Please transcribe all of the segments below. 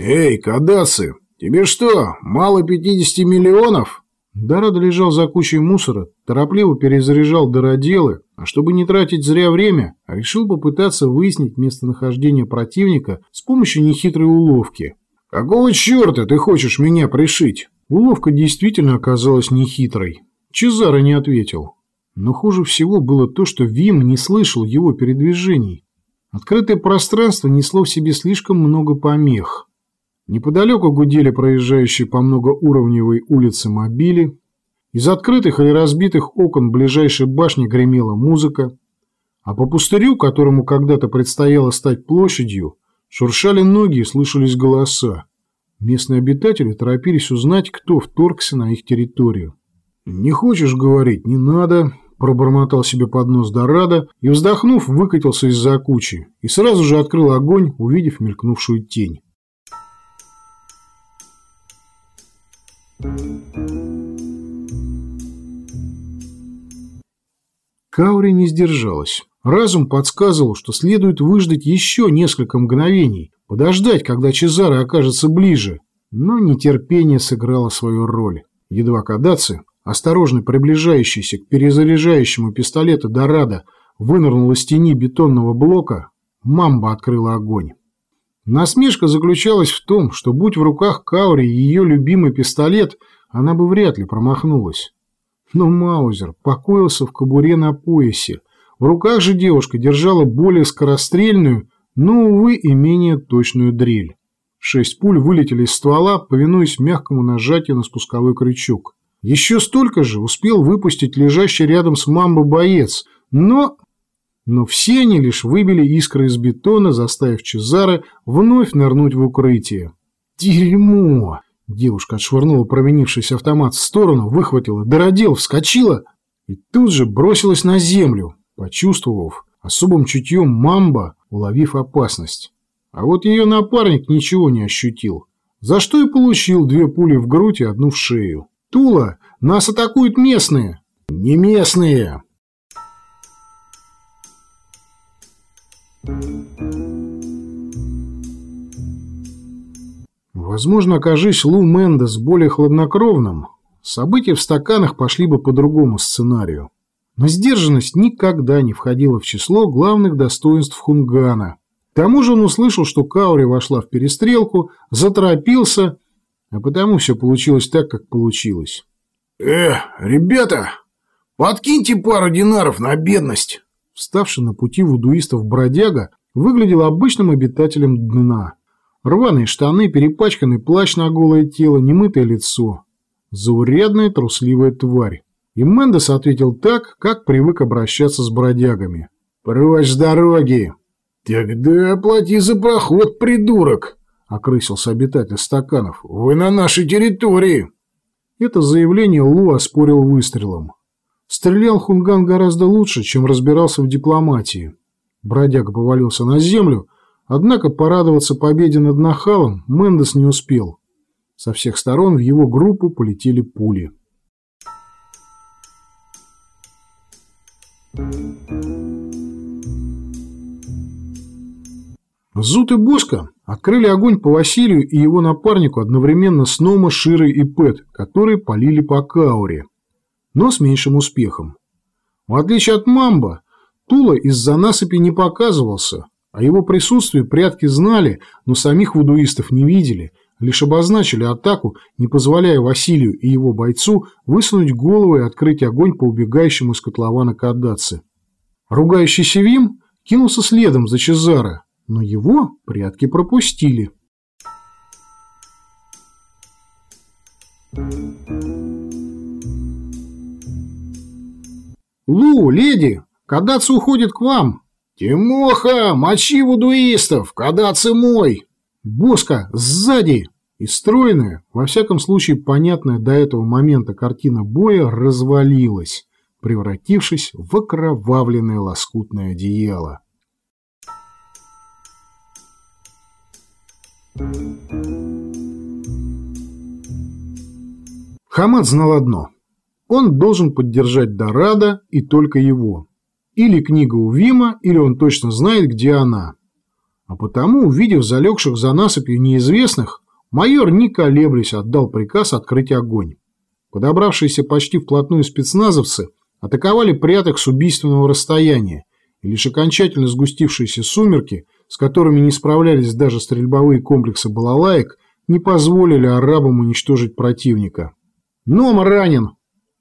«Эй, кадасы, тебе что, мало 50 миллионов?» Дорадо лежал за кучей мусора, торопливо перезаряжал дыроделы, а чтобы не тратить зря время, решил попытаться выяснить местонахождение противника с помощью нехитрой уловки. «Какого черта ты хочешь меня пришить?» Уловка действительно оказалась нехитрой. Чезаро не ответил. Но хуже всего было то, что Вим не слышал его передвижений. Открытое пространство несло в себе слишком много помех. Неподалеку гудели проезжающие по многоуровневой улице мобили. Из открытых или разбитых окон ближайшей башни гремела музыка. А по пустырю, которому когда-то предстояло стать площадью, шуршали ноги и слышались голоса. Местные обитатели торопились узнать, кто вторгся на их территорию. «Не хочешь говорить, не надо», – пробормотал себе под нос Дорадо и, вздохнув, выкатился из-за кучи и сразу же открыл огонь, увидев мелькнувшую тень. Каури не сдержалась. Разум подсказывал, что следует выждать еще несколько мгновений, подождать, когда Чезаро окажется ближе. Но нетерпение сыграло свою роль. Едва Кадаци, осторожно приближающийся к перезаряжающему пистолету Дорадо, вынырнул из тени бетонного блока, Мамба открыла огонь. Насмешка заключалась в том, что будь в руках Каури ее любимый пистолет, она бы вряд ли промахнулась. Но Маузер покоился в кобуре на поясе. В руках же девушка держала более скорострельную, но, увы, и менее точную дрель. Шесть пуль вылетели из ствола, повинуясь мягкому нажатию на спусковой крючок. Еще столько же успел выпустить лежащий рядом с мамбо боец, но но все они лишь выбили искры из бетона, заставив Чезаре вновь нырнуть в укрытие. «Дерьмо!» Девушка отшвырнула провинившийся автомат в сторону, выхватила, дородел, вскочила и тут же бросилась на землю, почувствовав особым чутьем мамба, уловив опасность. А вот ее напарник ничего не ощутил, за что и получил две пули в грудь и одну в шею. «Тула, нас атакуют местные!» «Не местные!» Возможно, окажись Лу Мендес более хладнокровным, события в стаканах пошли бы по другому сценарию. Но сдержанность никогда не входила в число главных достоинств Хунгана. К тому же он услышал, что Каури вошла в перестрелку, заторопился, а потому все получилось так, как получилось. «Э, ребята, подкиньте пару динаров на бедность!» Вставший на пути вудуистов бродяга выглядел обычным обитателем дна. Рваные штаны, перепачканный плащ на голое тело, немытое лицо. Заурядная трусливая тварь. И Мендес ответил так, как привык обращаться с бродягами. «Прочь с дороги!» «Тогда оплати за проход, придурок!» — окрысился обитатель стаканов. «Вы на нашей территории!» Это заявление Лу оспорил выстрелом. Стрелял Хунган гораздо лучше, чем разбирался в дипломатии. Бродяга повалился на землю, однако порадоваться победе над Нахалом Мендес не успел. Со всех сторон в его группу полетели пули. Зут и Боска открыли огонь по Василию и его напарнику одновременно с Нома, Широй и Пэт, которые полили по Кауре но с меньшим успехом. В отличие от Мамба, Тула из-за насыпи не показывался, а его присутствие прятки знали, но самих вудуистов не видели, лишь обозначили атаку, не позволяя Василию и его бойцу высунуть голову и открыть огонь по убегающему из котлована Каддаце. Ругающийся Вим кинулся следом за Чезаро, но его прятки пропустили. Thank you. «Лу, леди, Кадаци уходит к вам!» «Тимоха, мочи вудуистов! Кадаци мой!» «Боска, сзади!» И стройная, во всяком случае понятная до этого момента картина боя развалилась, превратившись в окровавленное лоскутное одеяло. Хамад знал одно – он должен поддержать Дорадо и только его. Или книга у Вима, или он точно знает, где она. А потому, увидев залегших за насыпью неизвестных, майор, не колеблясь, отдал приказ открыть огонь. Подобравшиеся почти вплотную спецназовцы атаковали пряток с убийственного расстояния, и лишь окончательно сгустившиеся сумерки, с которыми не справлялись даже стрельбовые комплексы балалаек, не позволили арабам уничтожить противника. «Ном ранен!»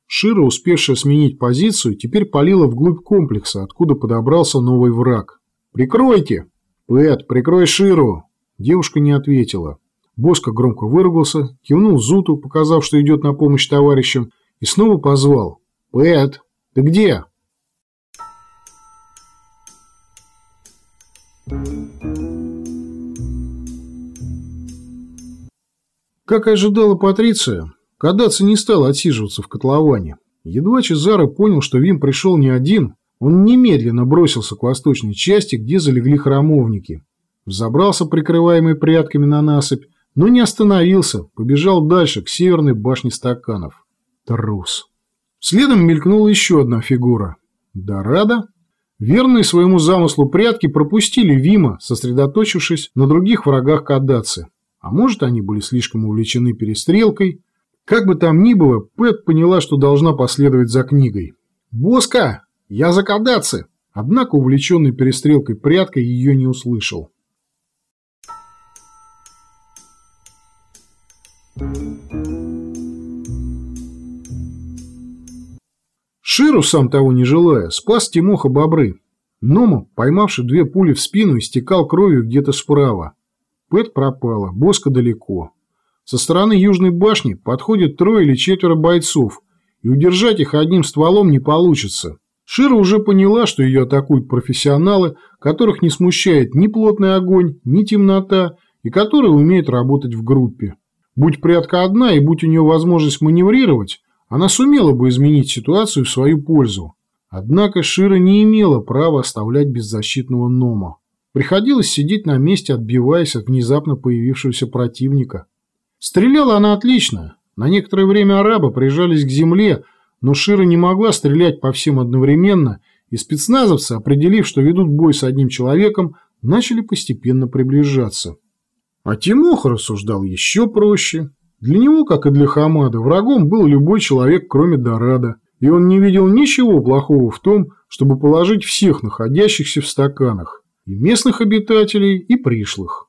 Шира, успевшая сменить позицию, теперь палила вглубь комплекса, откуда подобрался новый враг. «Прикройте!» «Пэт, прикрой Ширу!» Девушка не ответила. Боско громко выругался, кивнул Зуту, показав, что идет на помощь товарищам, и снова позвал. «Пэт, ты где?» Как и ожидала Патриция, Кадаци не стал отсиживаться в котловане. Едва Чезаро понял, что Вим пришел не один, он немедленно бросился к восточной части, где залегли храмовники. Взобрался, прикрываемый прядками на насыпь, но не остановился, побежал дальше, к северной башне стаканов. Трус. Следом мелькнула еще одна фигура. Дорада? Верные своему замыслу прятки пропустили Вима, сосредоточившись на других врагах Кадаци. А может, они были слишком увлечены перестрелкой. Как бы там ни было, Пэт поняла, что должна последовать за книгой. «Боска! Я за Кадаци!» Однако увлеченный перестрелкой пряткой ее не услышал. Ширу, сам того не желая, спас Тимоха бобры. Нома, поймавший две пули в спину, истекал кровью где-то справа. Пэт пропала, Боска далеко. Со стороны южной башни подходит трое или четверо бойцов, и удержать их одним стволом не получится. Шира уже поняла, что ее атакуют профессионалы, которых не смущает ни плотный огонь, ни темнота, и которые умеют работать в группе. Будь прятка одна и будь у нее возможность маневрировать, она сумела бы изменить ситуацию в свою пользу. Однако Шира не имела права оставлять беззащитного Нома. Приходилось сидеть на месте, отбиваясь от внезапно появившегося противника. Стреляла она отлично. На некоторое время арабы прижались к земле, но Шира не могла стрелять по всем одновременно, и спецназовцы, определив, что ведут бой с одним человеком, начали постепенно приближаться. А Тимоха рассуждал еще проще. Для него, как и для Хамада, врагом был любой человек, кроме Дорадо, и он не видел ничего плохого в том, чтобы положить всех находящихся в стаканах, и местных обитателей, и пришлых.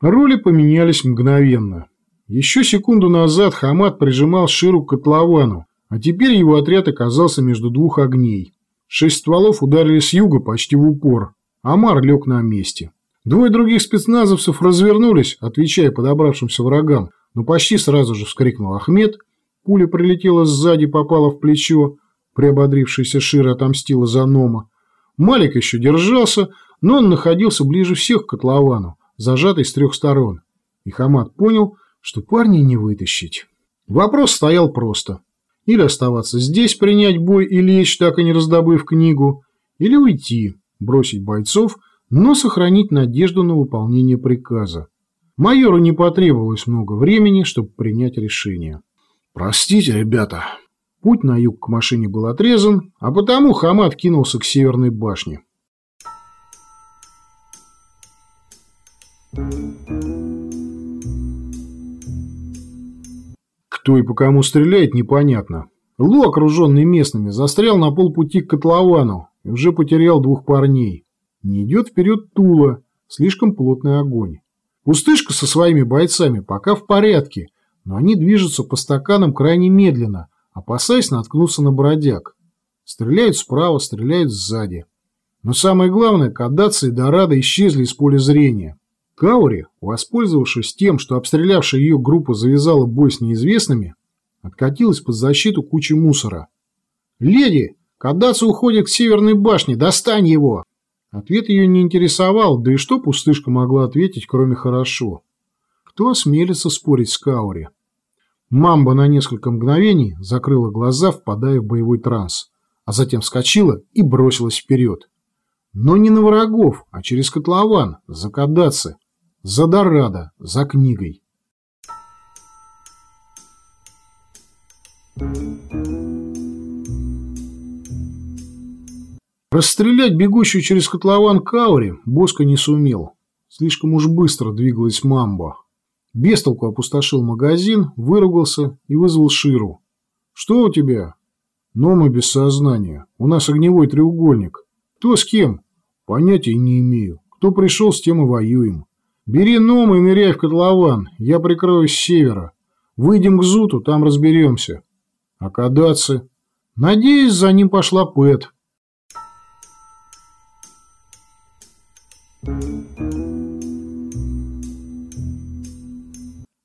Роли поменялись мгновенно. Еще секунду назад Хамад прижимал Ширу к котловану, а теперь его отряд оказался между двух огней. Шесть стволов ударили с юга почти в упор. Амар лег на месте. Двое других спецназовцев развернулись, отвечая подобравшимся врагам, но почти сразу же вскрикнул Ахмед. Пуля прилетела сзади, попала в плечо. Приободрившаяся Шира отомстила за Нома. Малик еще держался, но он находился ближе всех к котловану, зажатый с трех сторон. И Хамад понял, что парня не вытащить. Вопрос стоял просто. Или оставаться здесь, принять бой и лечь, так и не раздобыв книгу, или уйти, бросить бойцов, но сохранить надежду на выполнение приказа. Майору не потребовалось много времени, чтобы принять решение. «Простите, ребята». Путь на юг к машине был отрезан, а потому Хамад кинулся к северной башне. Кто и по кому стреляет, непонятно. Лу, окруженный местными, застрял на полпути к котловану и уже потерял двух парней. Не идет вперед Тула, слишком плотный огонь. Пустышка со своими бойцами пока в порядке, но они движутся по стаканам крайне медленно, опасаясь наткнуться на бродяг. Стреляют справа, стреляют сзади. Но самое главное, Кадаци и Дорадо исчезли из поля зрения. Каури, воспользовавшись тем, что обстрелявшая ее группа завязала бой с неизвестными, откатилась под защиту кучи мусора. «Леди, Кадацу уходит к северной башне, достань его!» Ответ ее не интересовал, да и что пустышка могла ответить, кроме «хорошо». Кто осмелится спорить с Каури? Мамба на несколько мгновений закрыла глаза, впадая в боевой транс, а затем вскочила и бросилась вперед. Но не на врагов, а через котлован, за кадацы, за Дорадо, за книгой. Расстрелять бегущую через котлован Каури Боско не сумел. Слишком уж быстро двигалась мамба. Бестолку опустошил магазин, выругался и вызвал Ширу. «Что у тебя?» «Нома без сознания. У нас огневой треугольник. Кто с кем?» «Понятия не имею. Кто пришел, с тем и воюем. Бери Нома и ныряй в котлован. Я прикрою с севера. Выйдем к Зуту, там разберемся». «А кадаться?» «Надеюсь, за ним пошла Пэт».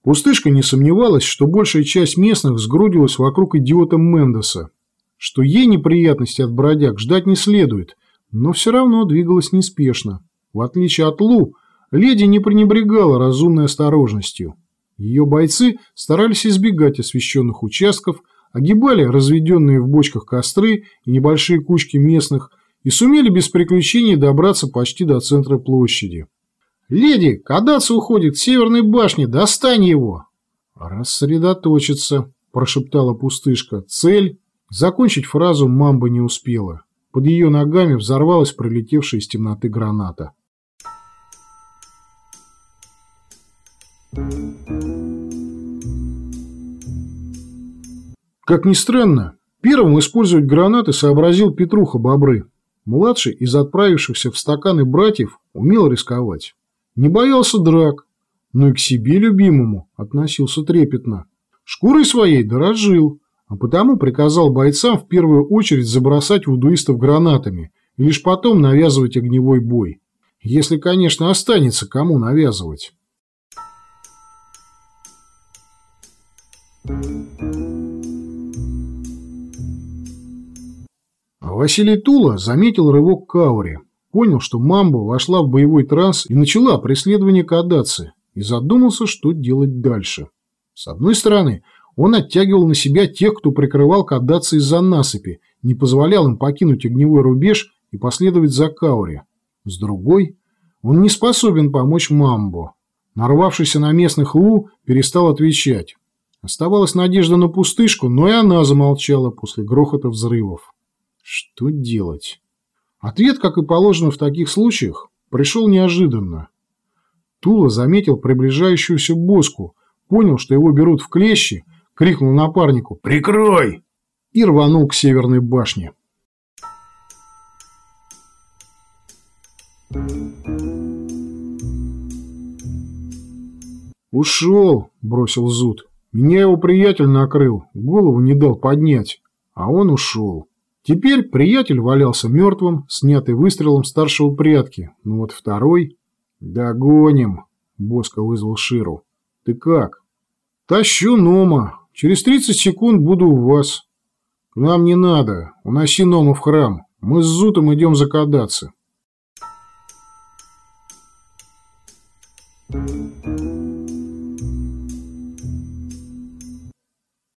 Пустышка не сомневалась, что большая часть местных сгрудилась вокруг идиота Мендеса, что ей неприятности от бродяг ждать не следует, но все равно двигалась неспешно. В отличие от Лу, леди не пренебрегала разумной осторожностью. Ее бойцы старались избегать освещенных участков, огибали разведенные в бочках костры и небольшие кучки местных и сумели без приключений добраться почти до центра площади. «Леди, кадаться уходит к северной башне, достань его!» «Рассредоточиться», – прошептала пустышка. «Цель?» Закончить фразу мамба не успела. Под ее ногами взорвалась пролетевшая из темноты граната. Как ни странно, первым использовать гранаты сообразил Петруха Бобры. Младший из отправившихся в стаканы братьев умел рисковать. Не боялся драк, но и к себе любимому относился трепетно. Шкурой своей дорожил, а потому приказал бойцам в первую очередь забросать вудуистов гранатами и лишь потом навязывать огневой бой. Если, конечно, останется кому навязывать. Василий Тула заметил рывок Каури понял, что Мамба вошла в боевой транс и начала преследование Кадаци, и задумался, что делать дальше. С одной стороны, он оттягивал на себя тех, кто прикрывал Кадаци из-за насыпи, не позволял им покинуть огневой рубеж и последовать за Каури. С другой, он не способен помочь Мамбо. Нарвавшийся на местных Лу перестал отвечать. Оставалась надежда на пустышку, но и она замолчала после грохота взрывов. Что делать? Ответ, как и положено в таких случаях, пришел неожиданно. Тула заметил приближающуюся боску, понял, что его берут в клещи, крикнул напарнику «Прикрой!» и рванул к северной башне. «Ушел!» – бросил Зуд. «Меня его приятель накрыл, голову не дал поднять, а он ушел». Теперь приятель валялся мертвым, снятый выстрелом старшего прятки. Ну вот второй... «Догоним!» — Боско вызвал Ширу. «Ты как?» «Тащу Нома. Через 30 секунд буду у вас». «К нам не надо. Уноси Нома в храм. Мы с Зутом идем закадаться».